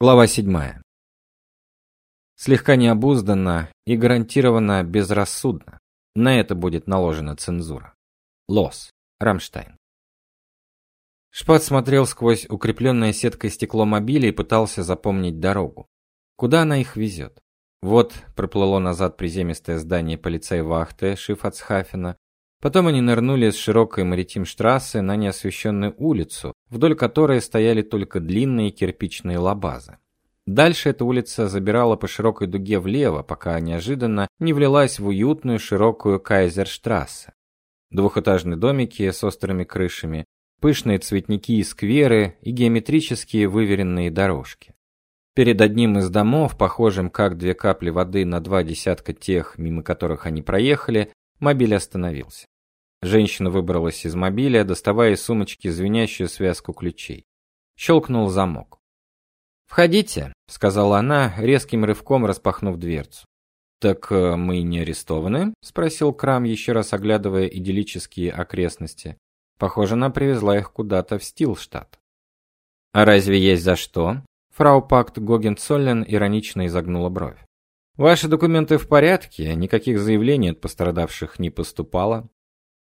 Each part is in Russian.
Глава 7. Слегка необузданно и гарантированно безрассудно. На это будет наложена цензура. Лос. Рамштайн. Шпат смотрел сквозь укрепленное сеткой стекло мобиля и пытался запомнить дорогу. Куда она их везет? Вот проплыло назад приземистое здание полицейвахты Шифацхафена, Потом они нырнули с широкой Маритимштрассе на неосвещенную улицу, вдоль которой стояли только длинные кирпичные лабазы. Дальше эта улица забирала по широкой дуге влево, пока неожиданно не влилась в уютную широкую Кайзерштрассе. Двухэтажные домики с острыми крышами, пышные цветники и скверы и геометрические выверенные дорожки. Перед одним из домов, похожим как две капли воды на два десятка тех, мимо которых они проехали, мобиль остановился. Женщина выбралась из мобиля, доставая из сумочки звенящую связку ключей. Щелкнул замок. "Входите", сказала она, резким рывком распахнув дверцу. "Так э, мы не арестованы?" спросил Крам, еще раз оглядывая идиллические окрестности. Похоже, она привезла их куда-то в Стилштадт. А разве есть за что? Фрау Пакт Гогенцоллен иронично изогнула бровь. Ваши документы в порядке, никаких заявлений от пострадавших не поступало.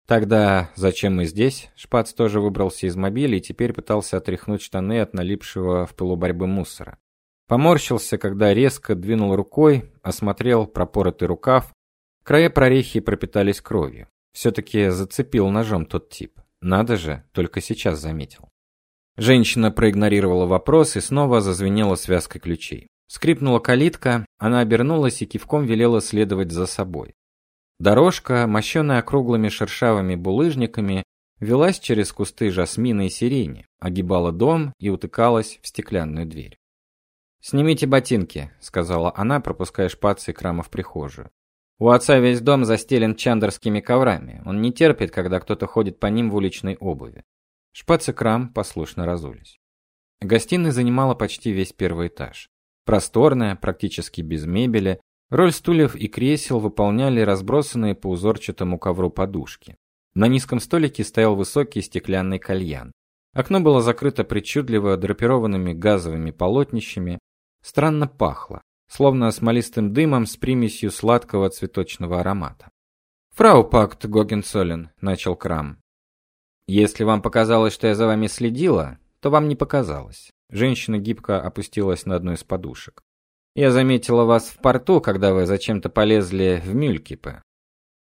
Тогда зачем мы здесь? Шпац тоже выбрался из мобиля и теперь пытался отряхнуть штаны от налипшего в пылу борьбы мусора. Поморщился, когда резко двинул рукой, осмотрел пропоротый рукав. Края прорехи пропитались кровью. все таки зацепил ножом тот тип. Надо же, только сейчас заметил. Женщина проигнорировала вопрос и снова зазвенела связкой ключей. Скрипнула калитка, она обернулась и кивком велела следовать за собой. Дорожка, мощенная круглыми шершавыми булыжниками, велась через кусты жасмина и сирени, огибала дом и утыкалась в стеклянную дверь. "Снимите ботинки", сказала она, пропуская шпацы и крама в прихожую. У отца весь дом застелен чандерскими коврами. Он не терпит, когда кто-то ходит по ним в уличной обуви. Шпац и крам послушно разулись. Гостиная занимала почти весь первый этаж. Просторная, практически без мебели, Роль стульев и кресел выполняли разбросанные по узорчатому ковру подушки. На низком столике стоял высокий стеклянный кальян. Окно было закрыто причудливо драпированными газовыми полотнищами. Странно пахло, словно смолистым дымом с примесью сладкого цветочного аромата. «Фрау Пакт Гогенцоллен», — начал Крам. «Если вам показалось, что я за вами следила, то вам не показалось». Женщина гибко опустилась на одну из подушек. Я заметила вас в порту, когда вы зачем-то полезли в Мюлькипе.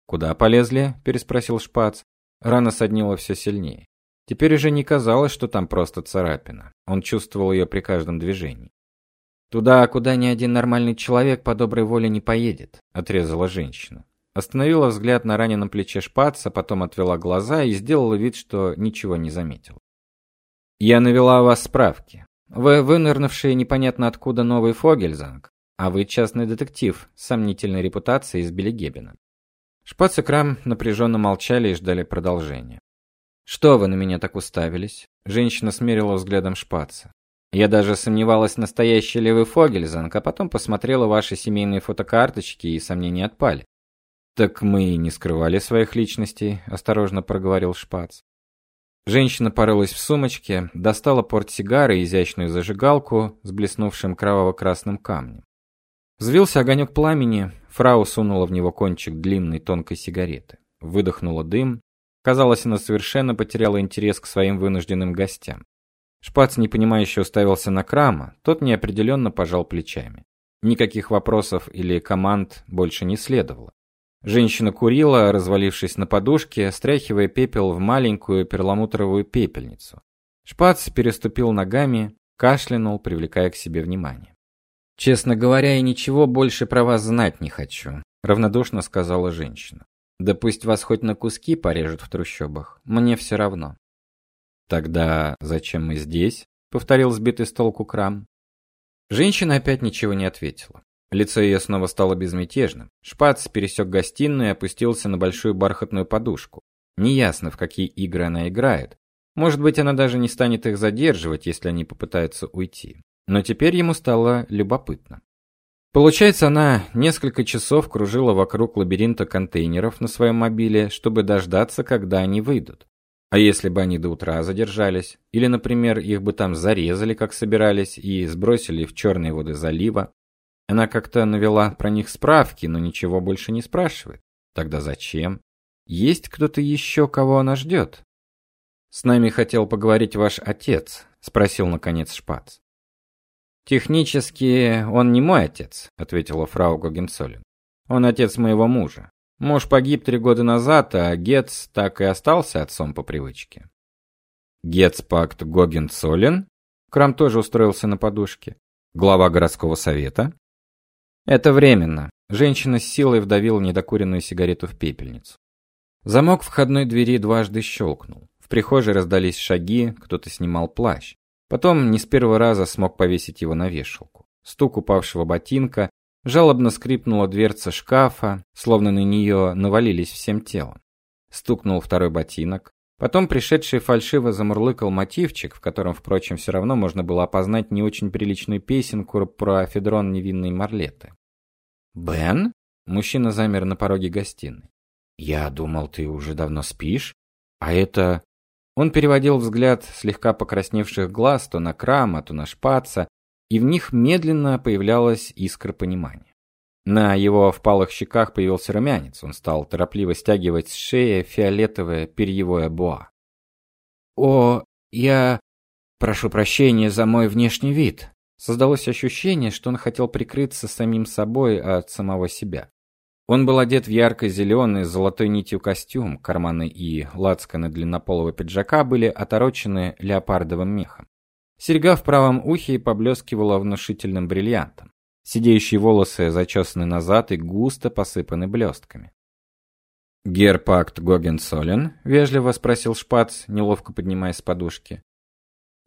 Куда полезли? переспросил Шпац. Рана соднила все сильнее. Теперь уже не казалось, что там просто царапина. Он чувствовал ее при каждом движении. Туда, куда ни один нормальный человек по доброй воле не поедет, отрезала женщина. Остановила взгляд на раненом плече Шпаца, потом отвела глаза и сделала вид, что ничего не заметила. Я навела о вас справки. Вы вынырнувший непонятно откуда новый Фогельзанг, а вы частный детектив с сомнительной репутацией из Белегебена. Шпац и Крам напряженно молчали и ждали продолжения. Что вы на меня так уставились? Женщина смерила взглядом Шпаца. Я даже сомневалась, настоящий ли вы Фогельзанг, а потом посмотрела ваши семейные фотокарточки и сомнения отпали. Так мы и не скрывали своих личностей, осторожно проговорил Шпац. Женщина порылась в сумочке, достала портсигары и изящную зажигалку с блеснувшим кроваво-красным камнем. Взвился огонек пламени, фрау сунула в него кончик длинной тонкой сигареты. Выдохнула дым. Казалось, она совершенно потеряла интерес к своим вынужденным гостям. Шпац непонимающе уставился на Крама, тот неопределенно пожал плечами. Никаких вопросов или команд больше не следовало. Женщина курила, развалившись на подушке, стряхивая пепел в маленькую перламутровую пепельницу. Шпац переступил ногами, кашлянул, привлекая к себе внимание. Честно говоря, я ничего больше про вас знать не хочу, равнодушно сказала женщина. Да пусть вас хоть на куски порежут в трущобах, мне все равно. Тогда зачем мы здесь? повторил сбитый с толку Крам. Женщина опять ничего не ответила. Лицо ее снова стало безмятежным. Шпац пересек гостиную и опустился на большую бархатную подушку. Неясно, в какие игры она играет. Может быть, она даже не станет их задерживать, если они попытаются уйти. Но теперь ему стало любопытно. Получается, она несколько часов кружила вокруг лабиринта контейнеров на своем мобиле, чтобы дождаться, когда они выйдут. А если бы они до утра задержались, или, например, их бы там зарезали, как собирались, и сбросили в черные воды залива? Она как-то навела про них справки, но ничего больше не спрашивает. Тогда зачем? Есть кто-то еще, кого она ждет? С нами хотел поговорить ваш отец, спросил наконец Шпац. Технически он не мой отец, ответила фрау Гогенцоллен. Он отец моего мужа. Муж погиб три года назад, а Гетц так и остался отцом по привычке. Гетцпакт Гогенцоллен? Крам тоже устроился на подушке. Глава городского совета? Это временно. Женщина с силой вдавила недокуренную сигарету в пепельницу. Замок входной двери дважды щелкнул. В прихожей раздались шаги, кто-то снимал плащ. Потом не с первого раза смог повесить его на вешалку. Стук упавшего ботинка, Жалобно скрипнула дверца шкафа, словно на нее навалились всем телом. Стукнул второй ботинок. Потом пришедший фальшиво замурлыкал мотивчик, в котором, впрочем, все равно можно было опознать не очень приличную песенку про Федрон невинной Марлеты. «Бен?» Мужчина замер на пороге гостиной. «Я думал, ты уже давно спишь. А это...» Он переводил взгляд слегка покрасневших глаз то на Крама, то на Шпаца, и в них медленно появлялась искра понимания. На его впалых щеках появился румянец, он стал торопливо стягивать с шеи фиолетовое перьевое буа. «О, я... прошу прощения за мой внешний вид». Создалось ощущение, что он хотел прикрыться самим собой от самого себя. Он был одет в ярко-зеленый с золотой нитью костюм, карманы и лацканы длиннополого пиджака были оторочены леопардовым мехом. Серьга в правом ухе поблескивала внушительным бриллиантом. Сидеющие волосы зачесаны назад и густо посыпаны блестками. «Герпакт Гогенсолен?» — вежливо спросил Шпац, неловко поднимаясь с подушки.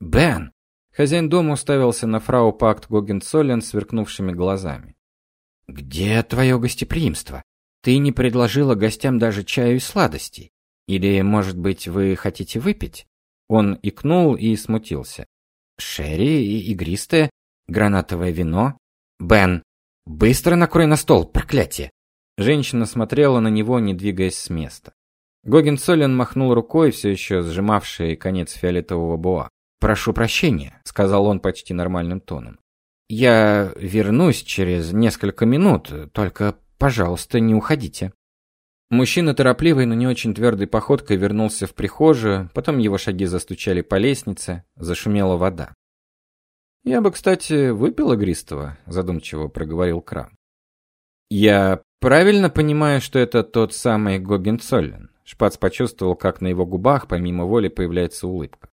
«Бен!» — хозяин дома уставился на фрау Пакт Гогенсолен сверкнувшими глазами. «Где твое гостеприимство? Ты не предложила гостям даже чаю и сладостей. Или, может быть, вы хотите выпить?» Он икнул и смутился. Шерри и игристое, гранатовое вино. Бен, быстро накрой на стол, проклятие. Женщина смотрела на него, не двигаясь с места. Гогенцоллен махнул рукой, все еще сжимавший конец фиолетового боа. "Прошу прощения", сказал он почти нормальным тоном. "Я вернусь через несколько минут, только, пожалуйста, не уходите". Мужчина торопливой, но не очень твердой походкой вернулся в прихожую, потом его шаги застучали по лестнице, зашумела вода. «Я бы, кстати, выпил игристого», — задумчиво проговорил Крам. «Я правильно понимаю, что это тот самый Гогенцоллен?» Шпац почувствовал, как на его губах помимо воли появляется улыбка.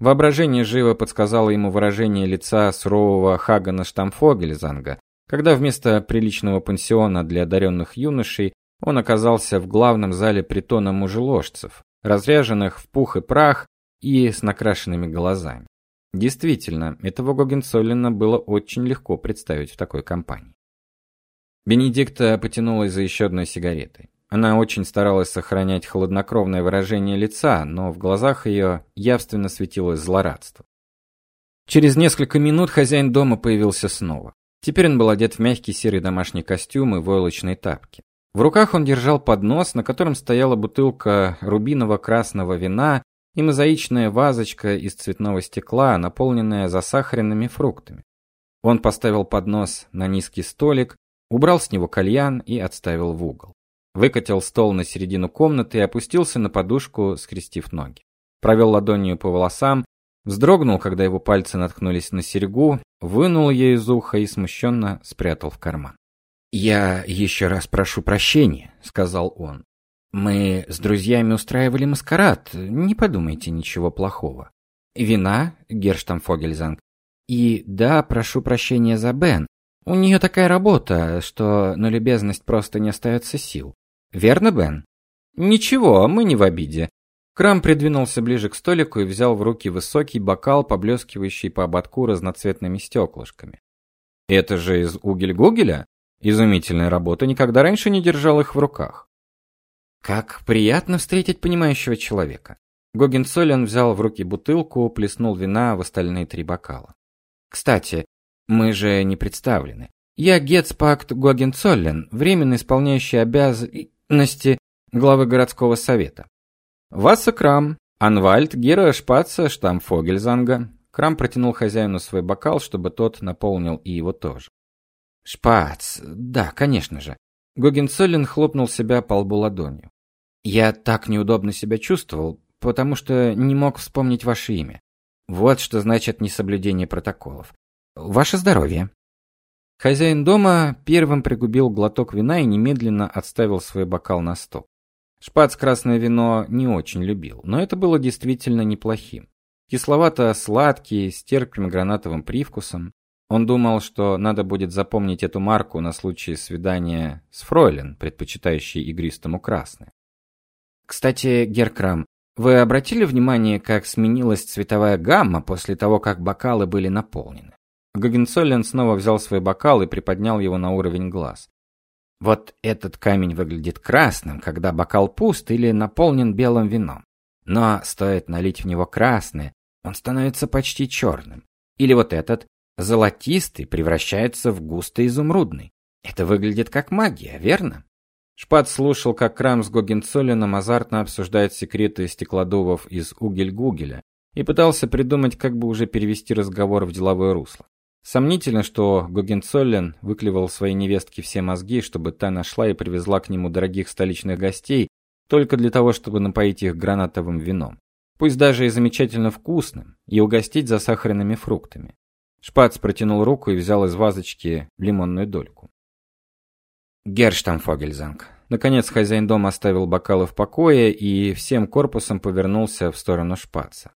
Воображение живо подсказало ему выражение лица сурового Хагана Штамфогельзанга, когда вместо приличного пансиона для одаренных юношей он оказался в главном зале притона мужеложцев, разряженных в пух и прах и с накрашенными глазами. Действительно, этого Гогенцоллина было очень легко представить в такой компании. Бенедикта потянулась за еще одной сигаретой. Она очень старалась сохранять хладнокровное выражение лица, но в глазах ее явственно светилось злорадство. Через несколько минут хозяин дома появился снова. Теперь он был одет в мягкий серый домашний костюм и войлочные тапки. В руках он держал поднос, на котором стояла бутылка рубиново-красного вина и мозаичная вазочка из цветного стекла, наполненная засахаренными фруктами. Он поставил поднос на низкий столик, убрал с него кальян и отставил в угол. Выкатил стол на середину комнаты и опустился на подушку, скрестив ноги. Провел ладонью по волосам, вздрогнул, когда его пальцы наткнулись на серьгу, вынул ее из уха и смущенно спрятал в карман. «Я еще раз прошу прощения», — сказал он. «Мы с друзьями устраивали маскарад, не подумайте ничего плохого. Вина, Герштамфогельзанг. И да, прошу прощения за Бен. У нее такая работа, что на любезность просто не остается сил. Верно, Бен?» «Ничего, мы не в обиде». Крам придвинулся ближе к столику и взял в руки высокий бокал, поблескивающий по ободку разноцветными стеклышками. «Это же из угель-гугеля?» Изумительная работа, никогда раньше не держал их в руках. Как приятно встретить понимающего человека. Гогенцоллен взял в руки бутылку, плеснул вина в остальные три бокала. Кстати, мы же не представлены. Я Гетцпакт Гогенцоллен, временно исполняющий обязанности главы городского совета. Васса Крам, Анвальд Гера Шпаца Штамфогельзанга. Крам протянул хозяину свой бокал, чтобы тот наполнил и его тоже. Шпац, да, конечно же. Гогенцоллен хлопнул себя по лбу ладонью. Я так неудобно себя чувствовал, потому что не мог вспомнить ваше имя. Вот что значит несоблюдение протоколов. Ваше здоровье. Хозяин дома первым пригубил глоток вина и немедленно отставил свой бокал на стол. Шпац красное вино не очень любил, но это было действительно неплохим. Кисловато-сладкий, с терпким гранатовым привкусом. Он думал, что надо будет запомнить эту марку на случай свидания с фройлен, предпочитающей игристому красное. Кстати, Геркрам, вы обратили внимание, как сменилась цветовая гамма после того, как бокалы были наполнены? Гогенцоллен снова взял свой бокал и приподнял его на уровень глаз. Вот этот камень выглядит красным, когда бокал пуст или наполнен белым вином. Но стоит налить в него красное, он становится почти черным. Или вот этот золотистый превращается в густо изумрудный. Это выглядит как магия, верно? Шпат слушал, как Крам с Гогенцоллином азартно обсуждает секреты стеклодувов из Угель-Гугеля и пытался придумать, как бы уже перевести разговор в деловое русло. Сомнительно, что Гогенцоллен выклевал своей невестке все мозги, чтобы та нашла и привезла к нему дорогих столичных гостей только для того, чтобы напоить их гранатовым вином, пусть даже и замечательно вкусным, и угостить засахаренными фруктами. Шпац протянул руку и взял из вазочки лимонную дольку. Герштамфогельзанг. Наконец хозяин дома оставил бокалы в покое и всем корпусом повернулся в сторону шпаца.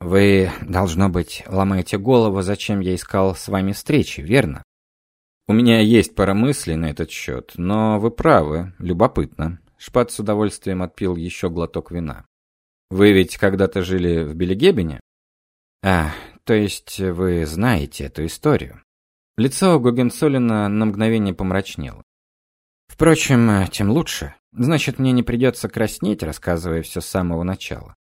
Вы, должно быть, ломаете голову, зачем я искал с вами встречи, верно? У меня есть пара мыслей на этот счет, но вы правы, любопытно. Шпац с удовольствием отпил еще глоток вина. Вы ведь когда-то жили в Белегебене? А, то есть вы знаете эту историю? Лицо Гогенцоллина на мгновение помрачнело. Впрочем, тем лучше. Значит, мне не придется краснеть, рассказывая все с самого начала.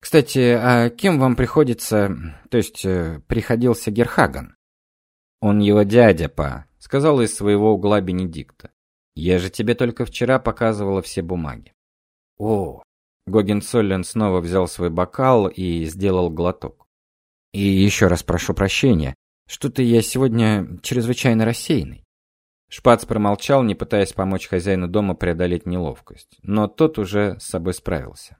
Кстати, а кем вам приходится, то есть э, приходился Герхаган? Он его дядя, па, сказал из своего угла Бенедикта. Я же тебе только вчера показывала все бумаги. О, Гогенцоллен снова взял свой бокал и сделал глоток. И еще раз прошу прощения, что-то я сегодня чрезвычайно рассеянный. Шпац промолчал, не пытаясь помочь хозяину дома преодолеть неловкость, но тот уже с собой справился.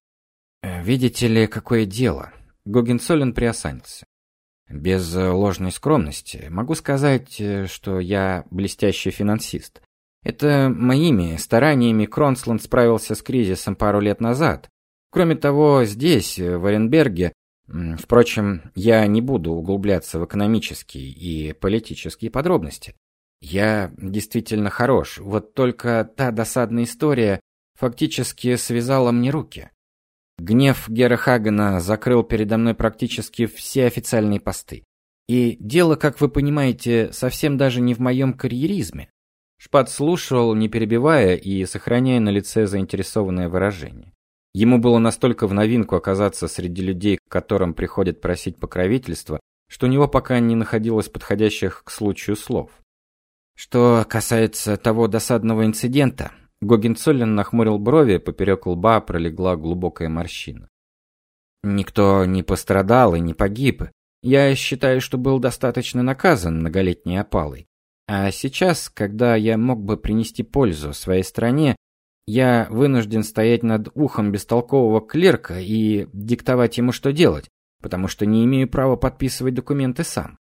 «Э, «Видите ли, какое дело?» Гогенцоллен приосанился. «Без э, ложной скромности могу сказать, э, что я блестящий финансист. Это моими стараниями Кронсланд справился с кризисом пару лет назад. Кроме того, здесь, в Оренберге, впрочем, я не буду углубляться в экономические и политические подробности. Я действительно хорош, вот только та досадная история фактически связала мне руки. Гнев Гера Хагена закрыл передо мной практически все официальные посты. И дело, как вы понимаете, совсем даже не в моем карьеризме. Шпат слушал, не перебивая и сохраняя на лице заинтересованное выражение. Ему было настолько в новинку оказаться среди людей, к которым приходят просить покровительства, что у него пока не находилось подходящих к случаю слов. Что касается того досадного инцидента, Гогенцоллен нахмурил брови, поперек лба пролегла глубокая морщина. Никто не пострадал и не погиб. Я считаю, что был достаточно наказан многолетней опалой. А сейчас, когда я мог бы принести пользу своей стране, я вынужден стоять над ухом бестолкового клерка и диктовать ему, что делать, потому что не имею права подписывать документы сам.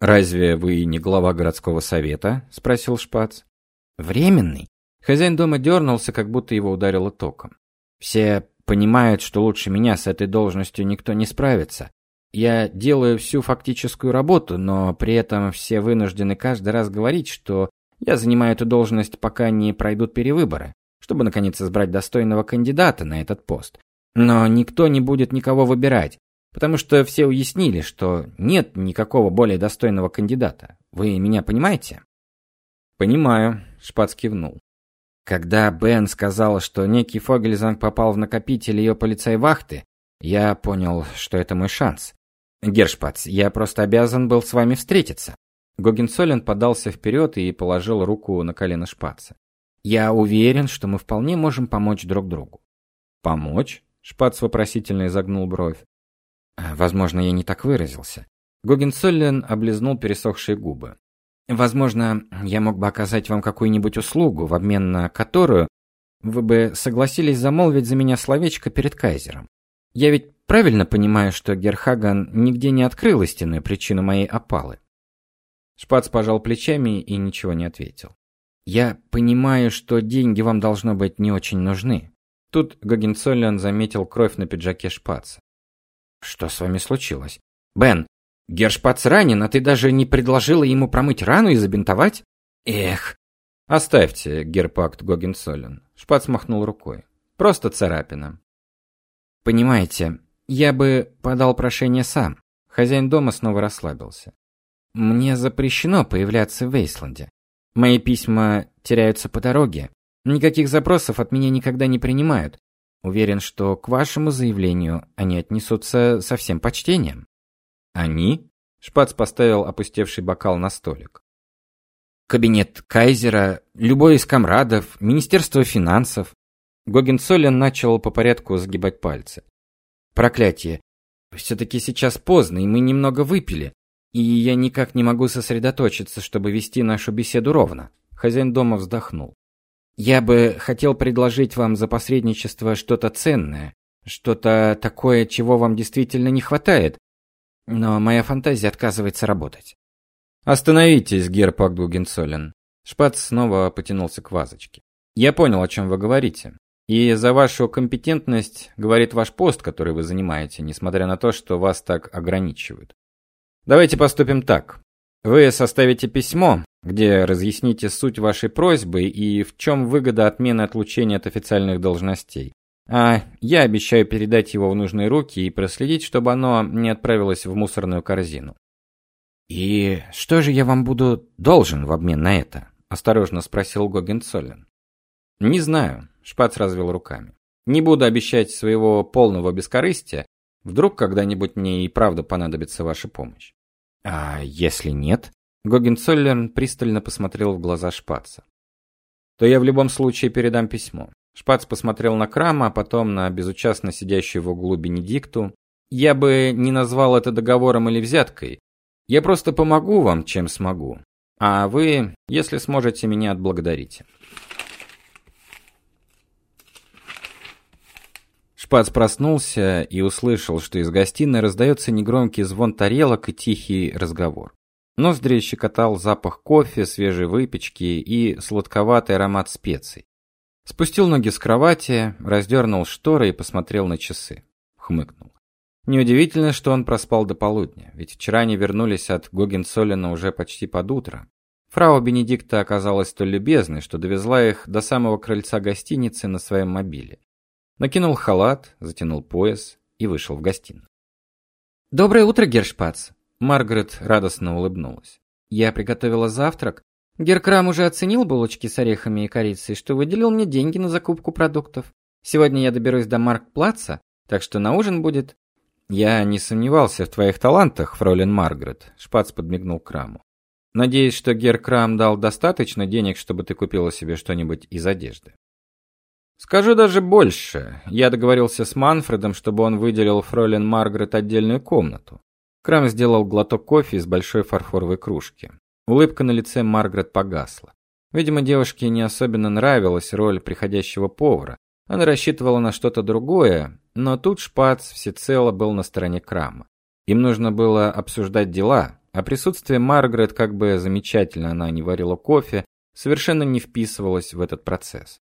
Разве вы не глава городского совета? спросил Шпац. Временный. Хозяин дома дернулся, как будто его ударило током. Все понимают, что лучше меня с этой должностью никто не справится. Я делаю всю фактическую работу, но при этом все вынуждены каждый раз говорить, что я занимаю эту должность, пока не пройдут перевыборы, чтобы наконец избрать достойного кандидата на этот пост. Но никто не будет никого выбирать, Потому что все уяснили, что нет никакого более достойного кандидата. Вы меня понимаете? Понимаю, Шпац кивнул. Когда Бен сказал, что некий Фогельзанг попал в накопитель ее полицейвахты, я понял, что это мой шанс. Гершпац, я просто обязан был с вами встретиться. Гогенцоллен подался вперед и положил руку на колено Шпаца. Я уверен, что мы вполне можем помочь друг другу. Помочь? Шпац вопросительно изогнул бровь. «А, возможно, я не так выразился. Гогенцоллен облизнул пересохшие губы. Возможно, я мог бы оказать вам какую-нибудь услугу, в обмен на которую вы бы согласились замолвить за меня словечко перед кайзером. Я ведь правильно понимаю, что Герхаган нигде не открыл истинную причину моей опалы. Шпац пожал плечами и ничего не ответил. Я понимаю, что деньги вам должно быть не очень нужны. Тут Гогенцоллен заметил кровь на пиджаке Шпаца. Что с вами случилось? Бен, Гершпац ранен, а ты даже не предложила ему промыть рану и забинтовать? Эх. Оставьте, Герпакт Гогенцоллен. Шпац махнул рукой. Просто царапина. Понимаете, я бы подал прошение сам. Хозяин дома снова расслабился. Мне запрещено появляться в Вейсланде. Мои письма теряются по дороге. Никаких запросов от меня никогда не принимают. Уверен, что к вашему заявлению они отнесутся со всем почтением. Они? Шпац поставил опустевший бокал на столик. Кабинет кайзера, любой из комрадов, министерство финансов. Гогенцоллен начал по порядку сгибать пальцы. Проклятие. все таки сейчас поздно, и мы немного выпили и я никак не могу сосредоточиться, чтобы вести нашу беседу ровно. Хозяин дома вздохнул. Я бы хотел предложить вам за посредничество что-то ценное, что-то такое, чего вам действительно не хватает, но моя фантазия отказывается работать. Остановитесь, Герпак Гугенцоллен. Шпац снова потянулся к вазочке. Я понял, о чем вы говорите. И за вашу компетентность говорит ваш пост, который вы занимаете, несмотря на то, что вас так ограничивают. Давайте поступим так. Вы составите письмо, где разъясните суть вашей просьбы и в чем выгода отмены отлучения от официальных должностей. А я обещаю передать его в нужные руки и проследить, чтобы оно не отправилось в мусорную корзину. И что же я вам буду должен в обмен на это? осторожно спросил Гогенцоллен. Не знаю, Шпац развел руками. Не буду обещать своего полного бескорыстия, Вдруг когда-нибудь мне и правда понадобится ваша помощь. А если нет? Гогенцоллерн пристально посмотрел в глаза Шпаца. То я в любом случае передам письмо. Шпац посмотрел на Крама, а потом на безучастно сидящую в углу Бенедикту. Я бы не назвал это договором или взяткой. Я просто помогу вам, чем смогу. А вы, если сможете, меня отблагодарите. Шпац проснулся и услышал, что из гостиной раздается негромкий звон тарелок и тихий разговор. Ноздри щекотал запах кофе, свежей выпечки и сладковатый аромат специй. Спустил ноги с кровати, раздернул шторы и посмотрел на часы. Хмыкнул. Неудивительно, что он проспал до полудня, ведь вчера они вернулись от Гогенцоллена уже почти под утро. Фрау Бенедикта оказалась столь любезной, что довезла их до самого крыльца гостиницы на своем мобиле. Накинул халат, затянул пояс и вышел в гостиную. Доброе утро, Гершпац. Маргарет радостно улыбнулась. Я приготовила завтрак. Геркрам уже оценил булочки с орехами и корицей, что выделил мне деньги на закупку продуктов. Сегодня я доберусь до Маркплаца, так что на ужин будет Я не сомневался в твоих талантах, фролин Маргарет, Шпац подмигнул Краму. Надеюсь, что Геркрам дал достаточно денег, чтобы ты купила себе что-нибудь из одежды. Скажу даже больше. Я договорился с Манфредом, чтобы он выделил фролен Маргарет отдельную комнату. Крам сделал глоток кофе из большой фарфоровой кружки. Улыбка на лице Маргарет погасла. Видимо, девушке не особенно нравилась роль приходящего повара. Она рассчитывала на что-то другое, но тут Шпац всецело был на стороне Крама. Им нужно было обсуждать дела, а присутствие Маргарет, как бы замечательно она не варила кофе, совершенно не вписывалось в этот процесс.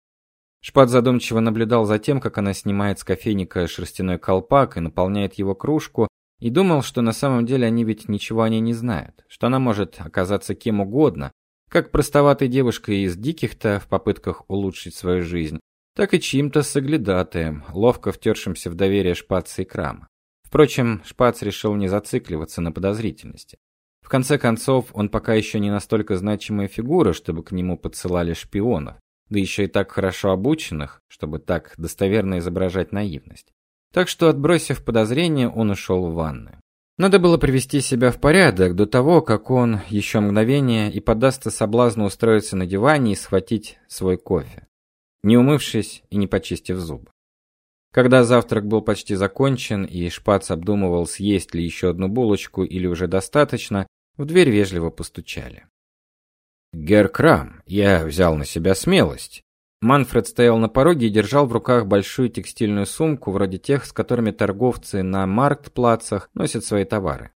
Шпат задумчиво наблюдал за тем, как она снимает с кофейника шерстяной колпак и наполняет его кружку, и думал, что на самом деле они ведь ничего о ней не знают, что она может оказаться кем угодно, как простоватой девушкой из диких-то в попытках улучшить свою жизнь, так и чьим-то соглядатаем, ловко втершимся в доверие Шпаца и Крама. Впрочем, Шпац решил не зацикливаться на подозрительности. В конце концов, он пока еще не настолько значимая фигура, чтобы к нему подсылали шпионов да еще и так хорошо обученных, чтобы так достоверно изображать наивность. Так что, отбросив подозрения, он ушел в ванную. Надо было привести себя в порядок до того, как он еще мгновение и поддастся соблазну устроиться на диване и схватить свой кофе, не умывшись и не почистив зубы. Когда завтрак был почти закончен и Шпац обдумывал, съесть ли еще одну булочку или уже достаточно, в дверь вежливо постучали. «Герр Крам, я взял на себя смелость». Манфред стоял на пороге и держал в руках большую текстильную сумку, вроде тех, с которыми торговцы на марктплацах носят свои товары.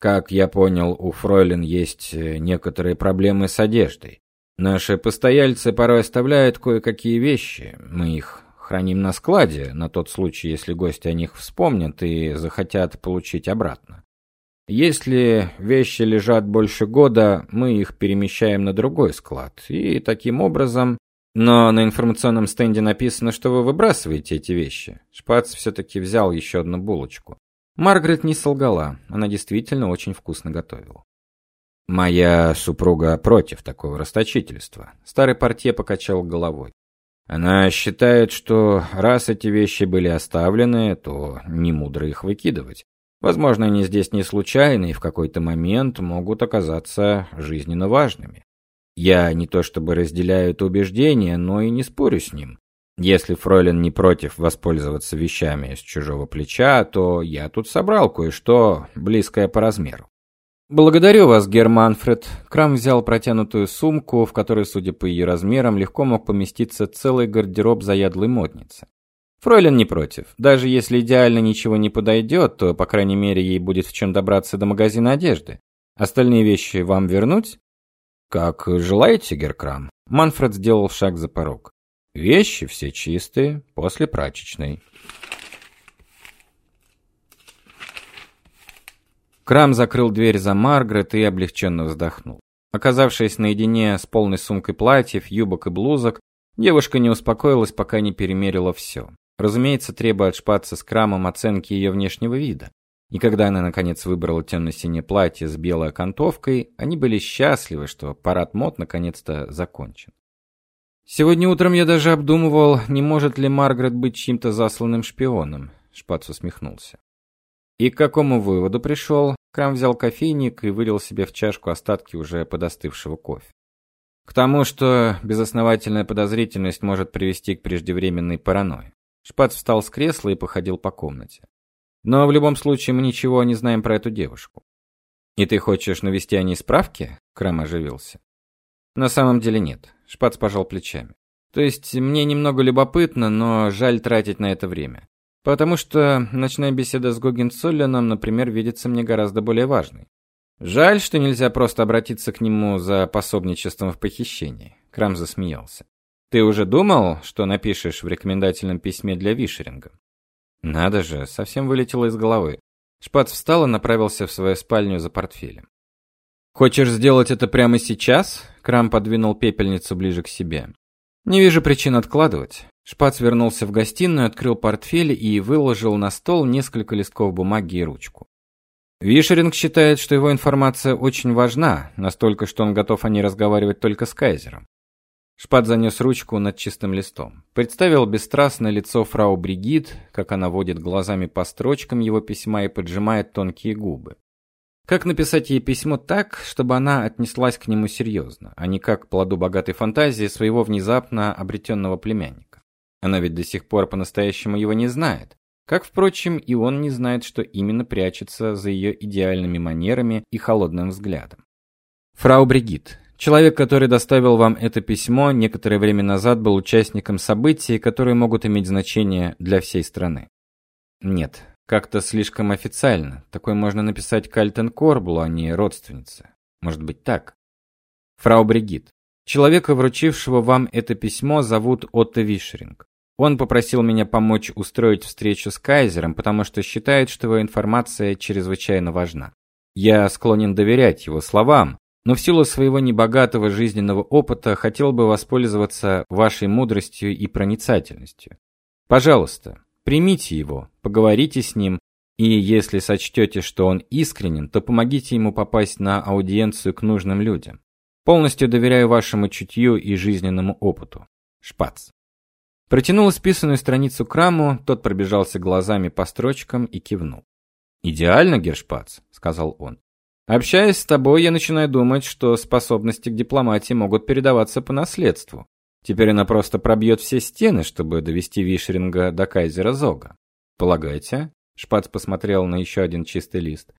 Как я понял, у Фройлен есть э, некоторые проблемы с одеждой. Наши постояльцы порой оставляют кое-какие вещи. Мы их храним на складе на тот случай, если гости о них вспомнят и захотят получить обратно. Если вещи лежат больше года, мы их перемещаем на другой склад. И таким образом... Но на информационном стенде написано, что вы выбрасываете эти вещи. Шпац все-таки взял еще одну булочку. Маргарет не солгала, она действительно очень вкусно готовила. Моя супруга против такого расточительства. Старый портье покачал головой. Она считает, что раз эти вещи были оставлены, то не мудро их выкидывать. Возможно, они здесь не случайны и в какой-то момент могут оказаться жизненно важными. Я не то чтобы разделяю это убеждение, но и не спорю с ним. Если Фройлен не против воспользоваться вещами с чужого плеча, то я тут собрал кое-что близкое по размеру. Благодарю вас, Германфред. Крам взял протянутую сумку, в которой, судя по ее размерам, легко мог поместиться целый гардероб заядлой модницы. Фройлен не против. Даже если идеально ничего не подойдет, то, по крайней мере, ей будет в чем добраться до магазина одежды. Остальные вещи вам вернуть? Как желаете, Геркрам. Манфред сделал шаг за порог. Вещи все чистые, после прачечной. Крам закрыл дверь за Маргарет и облегченно вздохнул. Оказавшись наедине с полной сумкой платьев, юбок и блузок, девушка не успокоилась, пока не перемерила все. Разумеется, требуя от шпаца с Крамом оценки ее внешнего вида. И когда она наконец выбрала темно-синее платье с белой окантовкой, они были счастливы, что парад мод наконец-то закончен. Сегодня утром я даже обдумывал, не может ли Маргарет быть чьим-то засланным шпионом. Шпац усмехнулся. И к какому выводу пришел? Крам взял кофейник и вылил себе в чашку остатки уже подостывшего кофе. К тому, что безосновательная подозрительность может привести к преждевременной паранойи. Шпац встал с кресла и походил по комнате. Но в любом случае мы ничего не знаем про эту девушку. И ты хочешь навести о ней справки? Крам оживился. На самом деле нет. Шпац пожал плечами. То есть мне немного любопытно, но жаль тратить на это время. Потому что ночная беседа с Гогенцоллером, например, видится мне гораздо более важной. Жаль, что нельзя просто обратиться к нему за пособничеством в похищении. Крам засмеялся. Ты уже думал, что напишешь в рекомендательном письме для Вишеринга? Надо же, совсем вылетело из головы. Шпац встал и направился в свою спальню за портфелем. Хочешь сделать это прямо сейчас? Крам подвинул пепельницу ближе к себе. Не вижу причин откладывать. Шпац вернулся в гостиную, открыл портфель и выложил на стол несколько листков бумаги и ручку. Вишеринг считает, что его информация очень важна, настолько, что он готов о ней разговаривать только с кайзером. Шпат занес ручку над чистым листом. Представил бесстрастное лицо фрау Бригит, как она водит глазами по строчкам его письма и поджимает тонкие губы. Как написать ей письмо так, чтобы она отнеслась к нему серьезно, а не как к плоду богатой фантазии своего внезапно обретенного племянника? Она ведь до сих пор по-настоящему его не знает. Как, впрочем, и он не знает, что именно прячется за ее идеальными манерами и холодным взглядом. Фрау Бригит, человек, который доставил вам это письмо, некоторое время назад был участником событий, которые могут иметь значение для всей страны. Нет, как-то слишком официально. Такое можно написать Кальтен Корблу, а не родственнице. Может быть так. Фрау Бригит. Человека, вручившего вам это письмо, зовут Отто Вишеринг. Он попросил меня помочь устроить встречу с кайзером, потому что считает, что его информация чрезвычайно важна. Я склонен доверять его словам, но в силу своего небогатого жизненного опыта хотел бы воспользоваться вашей мудростью и проницательностью. Пожалуйста, Примите его, поговорите с ним, и если сочтете, что он искренен, то помогите ему попасть на аудиенцию к нужным людям. Полностью доверяю вашему чутью и жизненному опыту. Шпац. Протянул исписанную страницу Краму, тот пробежался глазами по строчкам и кивнул. «Идеально, Гершпац», — сказал он. «Общаясь с тобой, я начинаю думать, что способности к дипломатии могут передаваться по наследству. Теперь она просто пробьет все стены, чтобы довести Вишеринга до кайзера Зога. Полагаете? Шпац посмотрел на еще один чистый лист.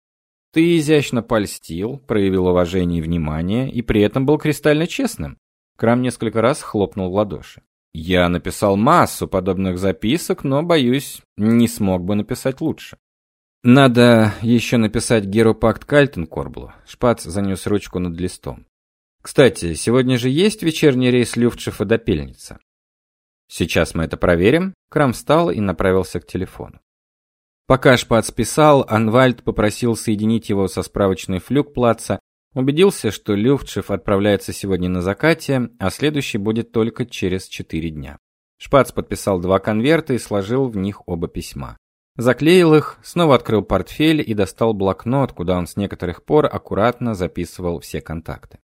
Ты изящно польстил, проявил уважение и внимание, и при этом был кристально честным. Крам несколько раз хлопнул в ладоши. Я написал массу подобных записок, но, боюсь, не смог бы написать лучше. Надо еще написать Геропакт Кальтенкорблу. Шпац занес ручку над листом. Кстати, сегодня же есть вечерний рейс Люфтшифа до Пельница. Сейчас мы это проверим. Крам встал и направился к телефону. Пока Шпац писал, Анвальд попросил соединить его со справочной флюгплаца, убедился, что Люфтшиф отправляется сегодня на закате, а следующий будет только через четыре дня. Шпац подписал два конверта и сложил в них оба письма. Заклеил их, снова открыл портфель и достал блокнот, куда он с некоторых пор аккуратно записывал все контакты.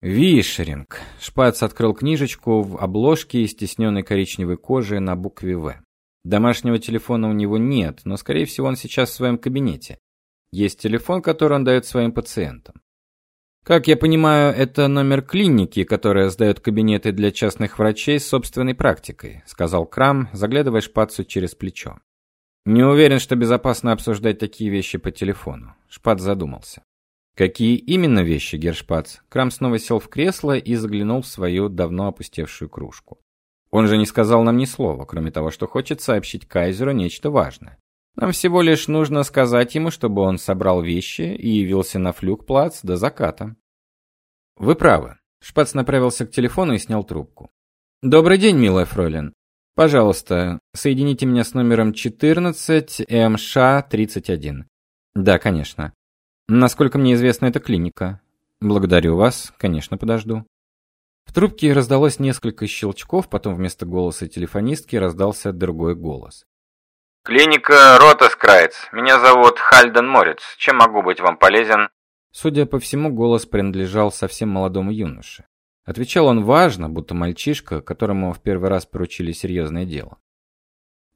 Вишеринг. Шпац открыл книжечку в обложке из стесненной коричневой кожи на букве В. Домашнего телефона у него нет, но скорее всего он сейчас в своем кабинете. Есть телефон, который он дает своим пациентам. Как я понимаю, это номер клиники, которая сдает кабинеты для частных врачей с собственной практикой, сказал Крам, заглядывая Шпацу через плечо. Не уверен, что безопасно обсуждать такие вещи по телефону. Шпац задумался. Какие именно вещи, Гершпац? Крам снова сел в кресло и заглянул в свою давно опустевшую кружку. Он же не сказал нам ни слова, кроме того, что хочет сообщить кайзеру нечто важное. Нам всего лишь нужно сказать ему, чтобы он собрал вещи и явился на флюгплац до заката. Вы правы. Шпац направился к телефону и снял трубку. Добрый день, милая фройлен. Пожалуйста, соедините меня с номером 14 МШ31. Да, конечно. Насколько мне известно, это клиника. Благодарю вас, конечно, подожду. В трубке раздалось несколько щелчков, потом вместо голоса телефонистки раздался другой голос. Клиника Ротаскрайц. Меня зовут Хальден Морец. Чем могу быть вам полезен? Судя по всему, голос принадлежал совсем молодому юноше. Отвечал он важно, будто мальчишка, которому в первый раз поручили серьезное дело.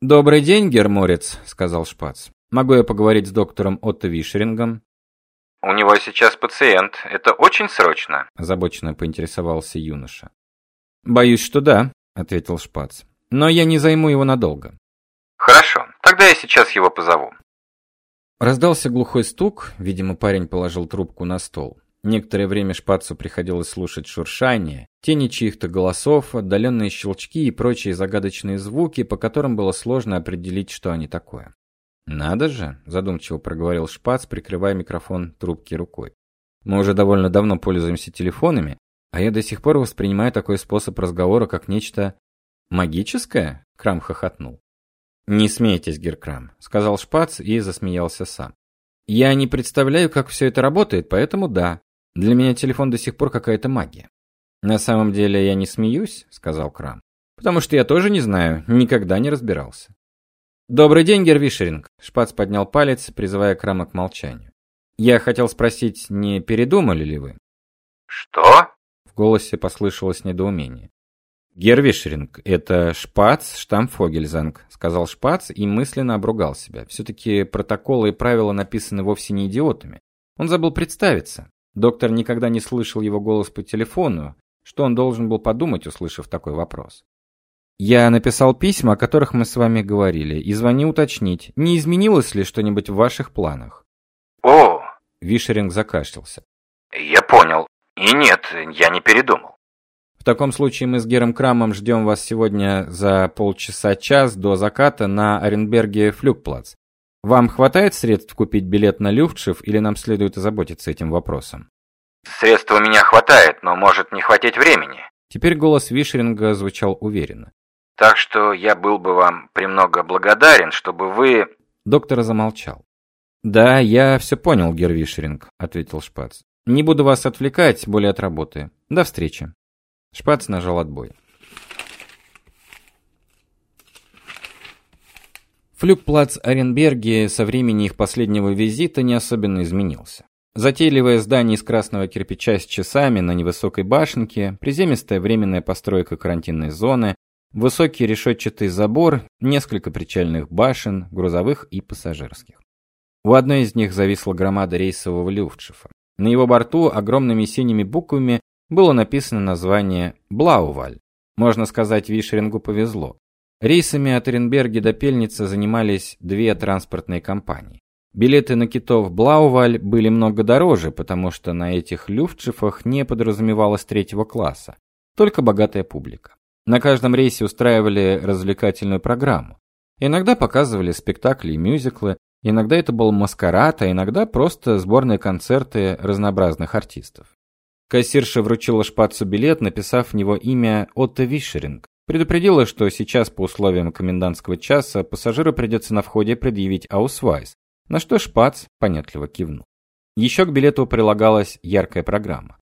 Добрый день, Герморец, сказал Шпац. Могу я поговорить с доктором Отто Вишерингом? У него сейчас пациент. Это очень срочно, озабоченно поинтересовался юноша. Боюсь, что да, ответил Шпац. Но я не займу его надолго. Хорошо. Тогда я сейчас его позову. Раздался глухой стук, видимо, парень положил трубку на стол. Некоторое время Шпацу приходилось слушать шуршание, тени чьих-то голосов, отдаленные щелчки и прочие загадочные звуки, по которым было сложно определить, что они такое. Надо же, задумчиво проговорил Шпац, прикрывая микрофон трубки рукой. Мы уже довольно давно пользуемся телефонами, а я до сих пор воспринимаю такой способ разговора как нечто магическое, Крам хохотнул. Не смейтесь, Геркрам, сказал Шпац и засмеялся сам. Я не представляю, как все это работает, поэтому да. Для меня телефон до сих пор какая-то магия. На самом деле я не смеюсь, сказал Крам, потому что я тоже не знаю, никогда не разбирался. Добрый день, Гервишеринг. Шпац поднял палец, призывая Крама к молчанию. Я хотел спросить, не передумали ли вы? Что? В голосе послышалось недоумение. Гервишеринг, это Шпац Штамфогельзанг, сказал Шпац и мысленно обругал себя. все таки протоколы и правила написаны вовсе не идиотами. Он забыл представиться. Доктор никогда не слышал его голос по телефону, что он должен был подумать, услышав такой вопрос. Я написал письма, о которых мы с вами говорили, и звоню уточнить, не изменилось ли что-нибудь в ваших планах. О, Вишеринг закашлялся. Я понял. И нет, я не передумал. В таком случае мы с Гером Крамом ждем вас сегодня за полчаса-час до заката на Оренберге Флюгплац. Вам хватает средств купить билет на Люфтшиф или нам следует озаботиться этим вопросом? Средств у меня хватает, но может не хватить времени. Теперь голос Вишеринга звучал уверенно. Так что я был бы вам премного благодарен, чтобы вы Доктор замолчал. Да, я все понял, Гервишеринг, ответил Шпац. Не буду вас отвлекать более от работы. До встречи. Шпац нажал отбой. Флюгплац Оренберги со времени их последнего визита не особенно изменился. Затейливое здание из красного кирпича с часами на невысокой башенке, приземистая временная постройка карантинной зоны, Высокий решетчатый забор, несколько причальных башен, грузовых и пассажирских. У одной из них зависла громада рейсового люфтшифа. На его борту огромными синими буквами было написано название Блауваль. Можно сказать, Вишерингу повезло. Рейсами от Оренберги до Пельницы занимались две транспортные компании. Билеты на китов Блауваль были много дороже, потому что на этих люфтшифах не подразумевалось третьего класса, только богатая публика. На каждом рейсе устраивали развлекательную программу. Иногда показывали спектакли и мюзиклы, иногда это был маскарад, а иногда просто сборные концерты разнообразных артистов. Кассирша вручила Шпацу билет, написав в него имя Отто Вишеринг. Предупредила, что сейчас по условиям комендантского часа пассажиру придется на входе предъявить аусвайс, на что Шпац понятливо кивнул. Еще к билету прилагалась яркая программа.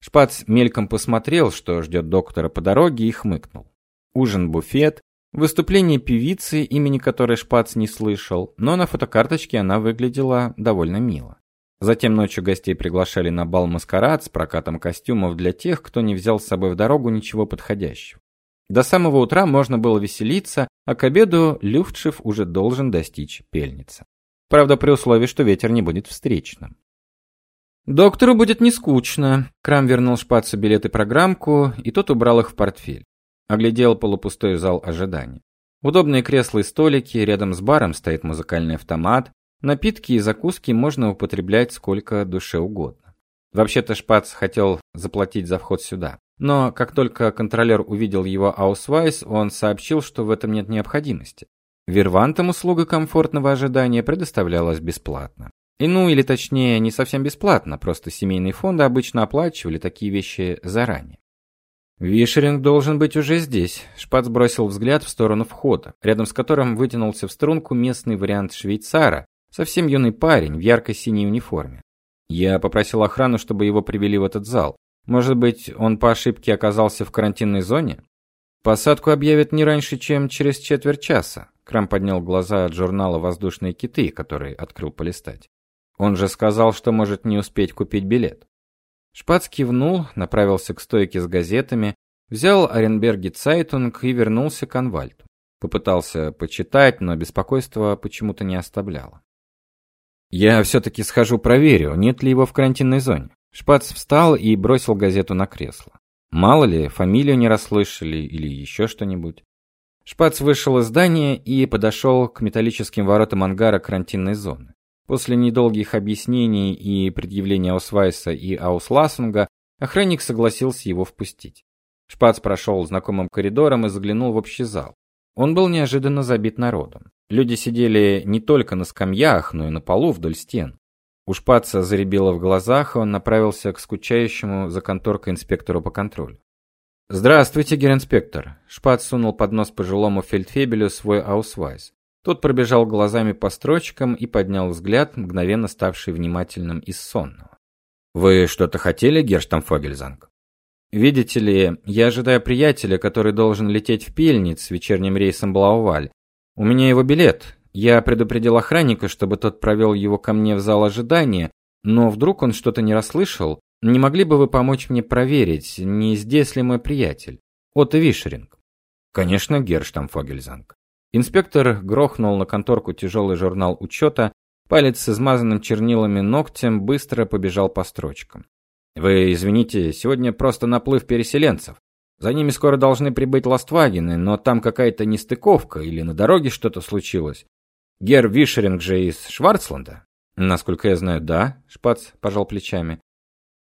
Шпац мельком посмотрел, что ждет доктора по дороге, и хмыкнул. Ужин-буфет, выступление певицы, имени которой Шпац не слышал, но на фотокарточке она выглядела довольно мило. Затем ночью гостей приглашали на бал-маскарад с прокатом костюмов для тех, кто не взял с собой в дорогу ничего подходящего. До самого утра можно было веселиться, а к обеду Люфтшиф уже должен достичь Пельницы. Правда, при условии, что ветер не будет встречным. Доктору будет не скучно. Крам вернул Шпацу билет и программку, и тот убрал их в портфель. Оглядел полупустой зал ожидания. Удобные кресла и столики, рядом с баром стоит музыкальный автомат, Напитки и закуски можно употреблять сколько душе угодно. Вообще-то Шпац хотел заплатить за вход сюда. Но как только контролер увидел его аусвайс, он сообщил, что в этом нет необходимости. Вервантам услуга комфортного ожидания предоставлялась бесплатно. И ну, или точнее, не совсем бесплатно, просто семейные фонды обычно оплачивали такие вещи заранее. Вишеринг должен быть уже здесь. Шпац бросил взгляд в сторону входа, рядом с которым вытянулся в струнку местный вариант швейцара, Совсем юный парень в ярко-синей униформе. Я попросил охрану, чтобы его привели в этот зал. Может быть, он по ошибке оказался в карантинной зоне? Посадку объявят не раньше, чем через четверть часа. Крам поднял глаза от журнала Воздушные киты, который открыл полистать. Он же сказал, что может не успеть купить билет. Шпац кивнул, направился к стойке с газетами, взял Оренберги Цайтунг и вернулся к Анвальту. Попытался почитать, но беспокойство почему-то не оставляло. Я все-таки схожу проверю, нет ли его в карантинной зоне. Шпац встал и бросил газету на кресло. Мало ли, фамилию не расслышали или еще что-нибудь. Шпац вышел из здания и подошел к металлическим воротам ангара карантинной зоны. После недолгих объяснений и предъявления Аусвайса и Аусласунга охранник согласился его впустить. Шпац прошел знакомым коридором и заглянул в общий зал. Он был неожиданно забит народом. Люди сидели не только на скамьях, но и на полу вдоль стен. У Шпаца зарябило в глазах, и он направился к скучающему за конторкой инспектору по контролю. «Здравствуйте, герр инспектор!» Шпац сунул под нос пожилому фельдфебелю свой аусвайс. Тот пробежал глазами по строчкам и поднял взгляд, мгновенно ставший внимательным и сонного. «Вы что-то хотели, Герштамфогельзанг?» «Видите ли, я ожидаю приятеля, который должен лететь в Пельниц вечерним рейсом Блауваль. У меня его билет. Я предупредил охранника, чтобы тот провел его ко мне в зал ожидания, но вдруг он что-то не расслышал. Не могли бы вы помочь мне проверить, не здесь ли мой приятель? Отто Вишеринг. Конечно, Герштамфогельзанг. Инспектор грохнул на конторку тяжелый журнал учета, палец с измазанным чернилами ногтем быстро побежал по строчкам. Вы извините, сегодня просто наплыв переселенцев. За ними скоро должны прибыть ластвагены, но там какая-то нестыковка или на дороге что-то случилось. Гер Вишеринг же из Шварцланда? Насколько я знаю, да, Шпац пожал плечами.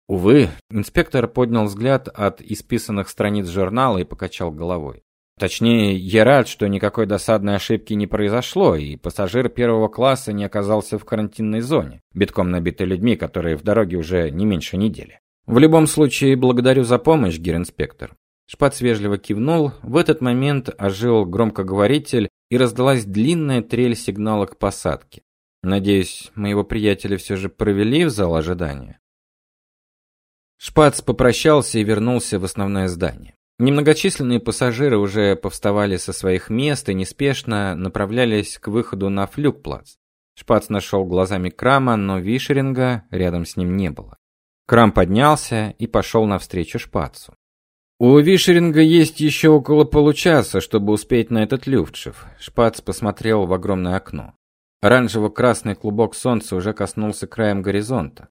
Увы, инспектор поднял взгляд от исписанных страниц журнала и покачал головой. Точнее, я рад, что никакой досадной ошибки не произошло, и пассажир первого класса не оказался в карантинной зоне, битком набитой людьми, которые в дороге уже не меньше недели. В любом случае, благодарю за помощь, гер-инспектор. Шпац вежливо кивнул. В этот момент ожил громкоговоритель и раздалась длинная трель сигнала к посадке. Надеюсь, моего приятеля все же провели в зал ожидания. Шпац попрощался и вернулся в основное здание. Немногочисленные пассажиры уже повставали со своих мест и неспешно направлялись к выходу на флюгплац. Шпац нашел глазами Крама, но Вишеринга рядом с ним не было. Крам поднялся и пошел навстречу Шпацу. У Вишеринга есть еще около получаса, чтобы успеть на этот люфтшев. Шпац посмотрел в огромное окно. Оранжево-красный клубок солнца уже коснулся краем горизонта.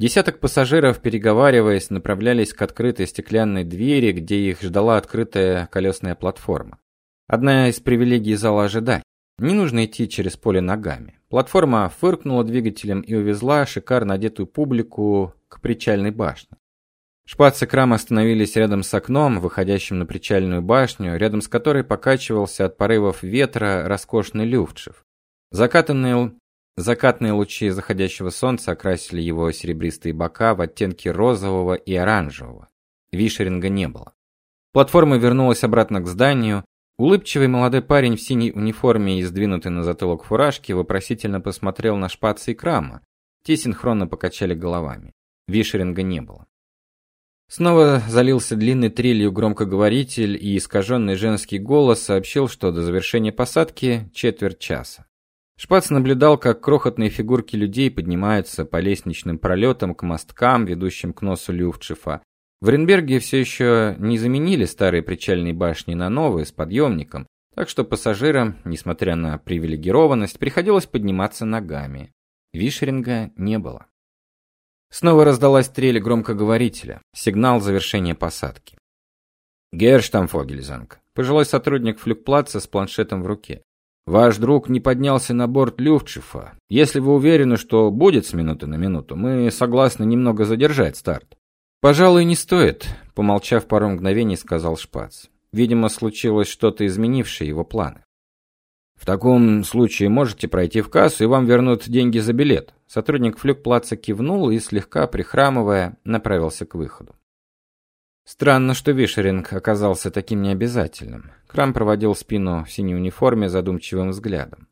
Десяток пассажиров, переговариваясь, направлялись к открытой стеклянной двери, где их ждала открытая колесная платформа. Одна из привилегий зала ожидания. Не нужно идти через поле ногами. Платформа фыркнула двигателем и увезла шикарно одетую публику к причальной башне. Шпац и Крам остановились рядом с окном, выходящим на причальную башню, рядом с которой покачивался от порывов ветра роскошный люфтшев. Закатанные Закатные лучи заходящего солнца окрасили его серебристые бока в оттенки розового и оранжевого. Вишеринга не было. Платформа вернулась обратно к зданию. Улыбчивый молодой парень в синей униформе и сдвинутой на затылок фуражки вопросительно посмотрел на Шпаца и Крама. Те синхронно покачали головами. Вишеринга не было. Снова залился длинный трелью громкоговоритель, и искаженный женский голос сообщил, что до завершения посадки четверть часа. Шпац наблюдал, как крохотные фигурки людей поднимаются по лестничным пролетам к мосткам, ведущим к носу Люфтшифа. В Ренберге все еще не заменили старые причальные башни на новые с подъемником, так что пассажирам, несмотря на привилегированность, приходилось подниматься ногами. Вишеринга не было. Снова раздалась трель громкоговорителя, сигнал завершения посадки. Герштамфогельзанг, пожилой сотрудник флюгплаца с планшетом в руке. Ваш друг не поднялся на борт Люфтшифа. Если вы уверены, что будет с минуты на минуту, мы согласны немного задержать старт. Пожалуй, не стоит, помолчав пару мгновений, сказал Шпац. Видимо, случилось что-то изменившее его планы. В таком случае можете пройти в кассу и вам вернут деньги за билет. Сотрудник флюгплаца кивнул и слегка прихрамывая направился к выходу. Странно, что Вишеринг оказался таким необязательным. Крам проводил спину в синей униформе задумчивым взглядом.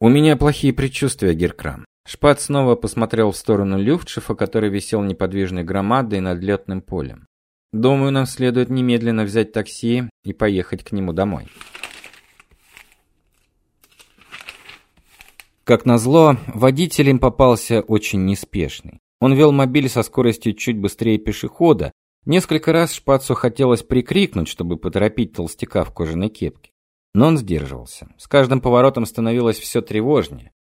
У меня плохие предчувствия, Геркрам. Шпат снова посмотрел в сторону Люфтшифа, который висел неподвижной громадой над летным полем. Думаю, нам следует немедленно взять такси и поехать к нему домой. Как назло, водитель им попался очень неспешный. Он вел мобиль со скоростью чуть быстрее пешехода, Несколько раз Шпацу хотелось прикрикнуть, чтобы поторопить толстяка в кожаной кепке. Но он сдерживался. С каждым поворотом становилось все тревожнее.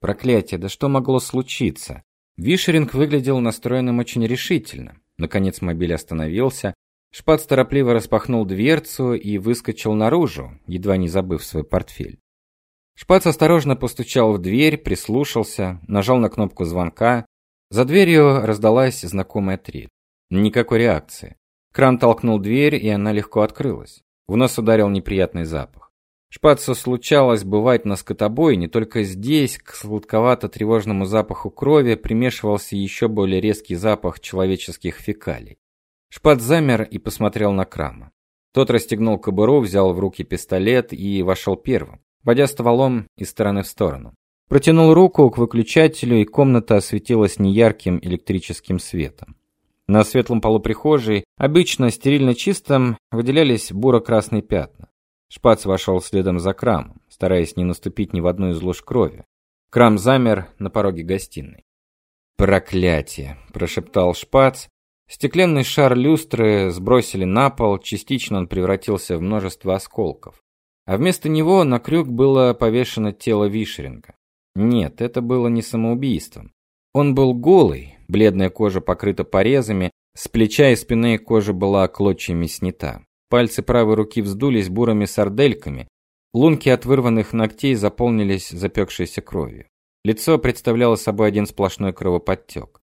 Проклятие, да что могло случиться? Вишеринг выглядел настроенным очень решительно. Наконец мобиль остановился. Шпац торопливо распахнул дверцу и выскочил наружу, едва не забыв свой портфель. Шпац осторожно постучал в дверь, прислушался, нажал на кнопку звонка. За дверью раздалась знакомая трель. Никакой реакции. Кран толкнул дверь, и она легко открылась. В нос ударил неприятный запах. Шпацу случалось бывать на скотобойне, только здесь к сладковато-тревожному запаху крови примешивался еще более резкий запах человеческих фекалий. Шпац замер и посмотрел на Крама. Тот расстегнул кобуру, взял в руки пистолет и вошел первым, водя стволом из стороны в сторону. Протянул руку к выключателю, и комната осветилась неярким электрическим светом. На светлом полу прихожей, обычно стерильно чистом, выделялись буро-красные пятна. Шпац вошел следом за Крамом, стараясь не наступить ни в одну из луж крови. Крам замер на пороге гостиной. «Проклятие!» – прошептал Шпац. Стеклянный шар люстры сбросили на пол, частично он превратился в множество осколков. А вместо него на крюк было повешено тело Вишеринга. Нет, это было не самоубийством. Он был голый, бледная кожа покрыта порезами, с плеча и спины кожа была клочьями снята. Пальцы правой руки вздулись бурыми сардельками, лунки от вырванных ногтей заполнились запекшейся кровью. Лицо представляло собой один сплошной кровоподтек.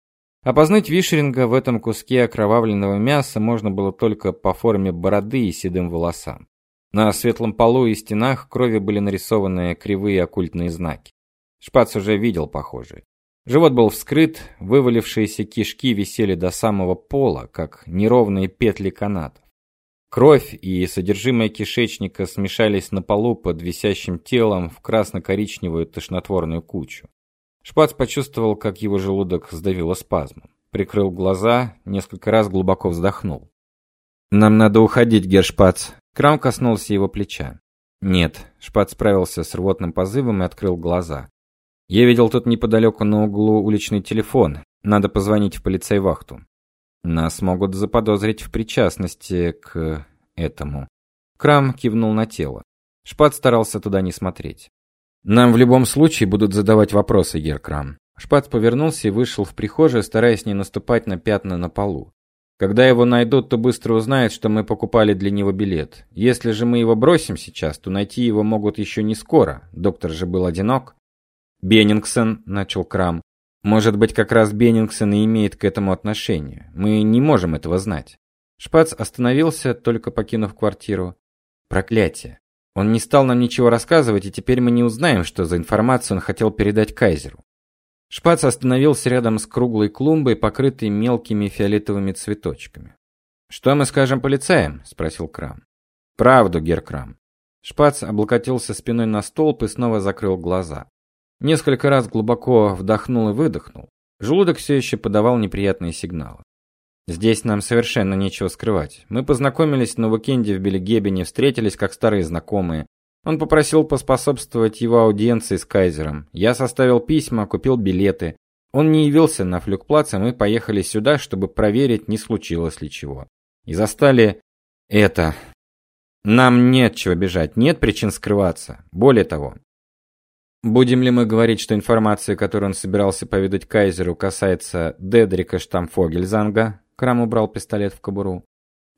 Опознать Вишеринга в этом куске окровавленного мяса можно было только по форме бороды и седым волосам. На светлом полу и стенах крови были нарисованы кривые оккультные знаки. Шпац уже видел похожие. Живот был вскрыт, вывалившиеся кишки висели до самого пола, как неровные петли канатов. Кровь и содержимое кишечника смешались на полу под висящим телом в красно-коричневую тошнотворную кучу. Шпац почувствовал, как его желудок сдавило спазмом. Прикрыл глаза, несколько раз глубоко вздохнул. Нам надо уходить, Гершпац. Крам коснулся его плеча. Нет, Шпац справился с рвотным позывом и открыл глаза. Я видел тут неподалеку на углу уличный телефон. Надо позвонить в полицейвахту. Нас могут заподозрить в причастности к этому. Крам кивнул на тело. Шпат старался туда не смотреть. Нам в любом случае будут задавать вопросы, Геркрам. Шпац повернулся и вышел в прихожую, стараясь не наступать на пятна на полу. Когда его найдут, то быстро узнают, что мы покупали для него билет. Если же мы его бросим сейчас, то найти его могут еще не скоро. Доктор же был одинок. Беннингсон начал Крам. Может быть, как раз Беннингсон и имеет к этому отношение. Мы не можем этого знать. Шпац остановился, только покинув квартиру. Проклятие. Он не стал нам ничего рассказывать, и теперь мы не узнаем, что за информацию он хотел передать кайзеру. Шпац остановился рядом с круглой клумбой, покрытой мелкими фиолетовыми цветочками. Что мы скажем полицаям? спросил Крам. Правду, Геркрам. Шпац облокотился спиной на столб и снова закрыл глаза. Несколько раз глубоко вдохнул и выдохнул. Желудок все еще подавал неприятные сигналы. Здесь нам совершенно нечего скрывать. Мы познакомились на уикенде в Белегебене, встретились как старые знакомые. Он попросил поспособствовать его аудиенции с кайзером. Я составил письма, купил билеты. Он не явился на флюгплац, и мы поехали сюда, чтобы проверить, не случилось ли чего. И застали это. Нам нет чего бежать, нет причин скрываться. Более того, Будем ли мы говорить, что информация, которую он собирался поведать кайзеру, касается Дедрика Штамфогельзанга? Крам убрал пистолет в кобуру.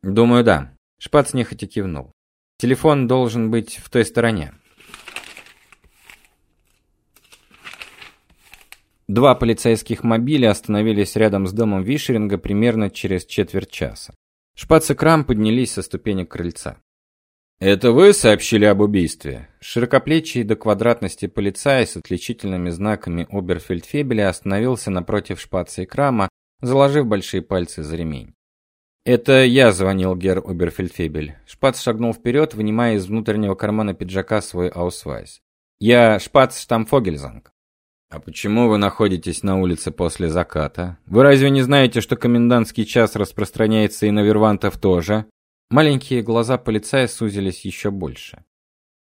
Думаю, да. Шпац нехотя кивнул. Телефон должен быть в той стороне. Два полицейских мобиля остановились рядом с домом Вишеринга примерно через четверть часа. Шпац и Крам поднялись со ступенек крыльца. Это вы сообщили об убийстве? Широкоплечий до квадратности полицай с отличительными знаками Оберфельдфебеля остановился напротив шпаца и крама, заложив большие пальцы за ремень. Это я звонил герр Оберфельдфебель. Шпац шагнул вперед, вынимая из внутреннего кармана пиджака свой аусвайс. Я Шпац Штамм Фогельзанг. А почему вы находитесь на улице после заката? Вы разве не знаете, что комендантский час распространяется и на вервантов тоже? Маленькие глаза полицая сузились еще больше.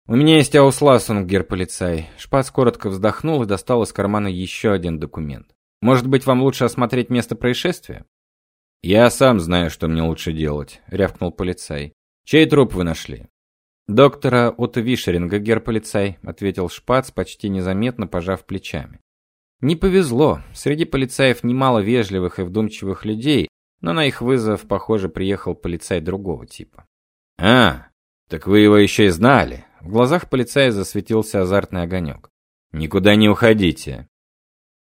У меня есть аусласунг, гер-полицай. Шпац коротко вздохнул и достал из кармана еще один документ. Может быть, вам лучше осмотреть место происшествия? Я сам знаю, что мне лучше делать, рявкнул полицай. Чей труп вы нашли? Доктора Отто Вишеринга, гер-полицай, ответил Шпац, почти незаметно пожав плечами. Не повезло. Среди полицаев немало вежливых и вдумчивых людей, но на их вызов, похоже, приехал полицай другого типа. А, так вы его еще и знали. В глазах полицая засветился азартный огонек. Никуда не уходите.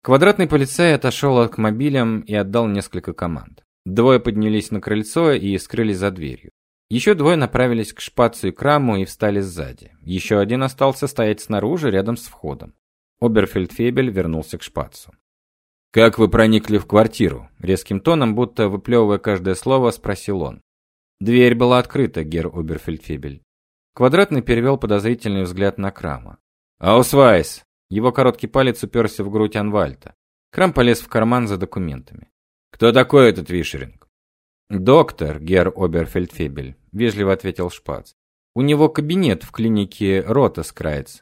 Квадратный полицай отошел к мобилям и отдал несколько команд. Двое поднялись на крыльцо и скрылись за дверью. Еще двое направились к шпацу и краму и встали сзади. Еще один остался стоять снаружи, рядом с входом. Оберфельдфебель вернулся к шпацу. Как вы проникли в квартиру? резким тоном, будто выплевывая каждое слово, спросил он. Дверь была открыта, герр Оберфельдфебель. Квадратный перевел подозрительный взгляд на Крама. Аусвайс. Его короткий палец уперся в грудь Анвальта. Крам полез в карман за документами. Кто такой этот Вишеринг? Доктор, герр Оберфельдфебель, вежливо ответил Шпац. У него кабинет в клинике Ротаскрайц.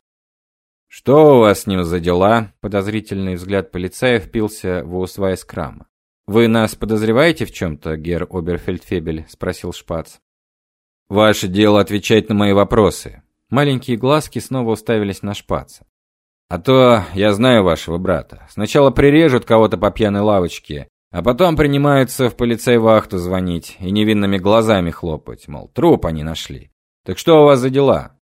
Что у вас с ним за дела? Подозрительный взгляд полицая впился в Усвайс Крама. Вы нас подозреваете в чем то гер Оберфельдфебель, спросил Шпац. Ваше дело отвечать на мои вопросы. Маленькие глазки снова уставились на Шпаца. А то я знаю вашего брата. Сначала прирежут кого-то по пьяной лавочке, а потом принимаются в полицейвахту звонить и невинными глазами хлопать, мол, труп они нашли. Так что у вас за дела?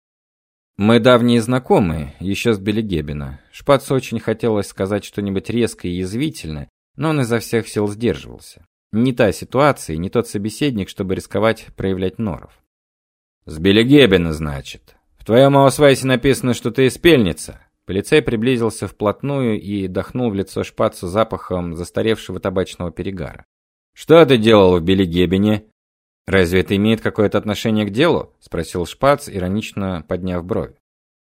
Мы давние знакомые, еще с Белегебена. Шпацу очень хотелось сказать что-нибудь резкое и язвительное, но он изо всех сил сдерживался. Не та ситуация, не тот собеседник, чтобы рисковать проявлять норов. С Белегебена, значит. В твоем аусвайсе написано, что ты из Пельница. Полицей приблизился вплотную и дохнул в лицо Шпацу запахом застаревшего табачного перегара. Что ты делал в Белегебене? Разве это имеет какое-то отношение к делу? спросил Шпац, иронично подняв бровь.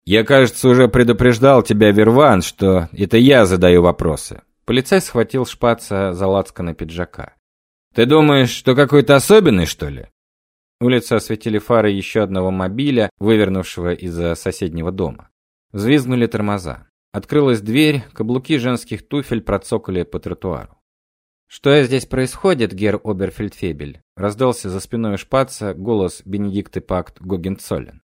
Я, кажется, уже предупреждал тебя, Верван, что это я задаю вопросы. Полицай схватил Шпаца за лацканы пиджака. Ты думаешь, что какой-то особенный, что ли? Улицу осветили фары еще одного мобиля, вывернувшего из-за соседнего дома. Взвизгнули тормоза. Открылась дверь, каблуки женских туфель процокали по тротуару. Что здесь происходит, гер Оберфельдфебель? раздался за спиной шпаца голос Бенедикты Пакт Гогенцоллен.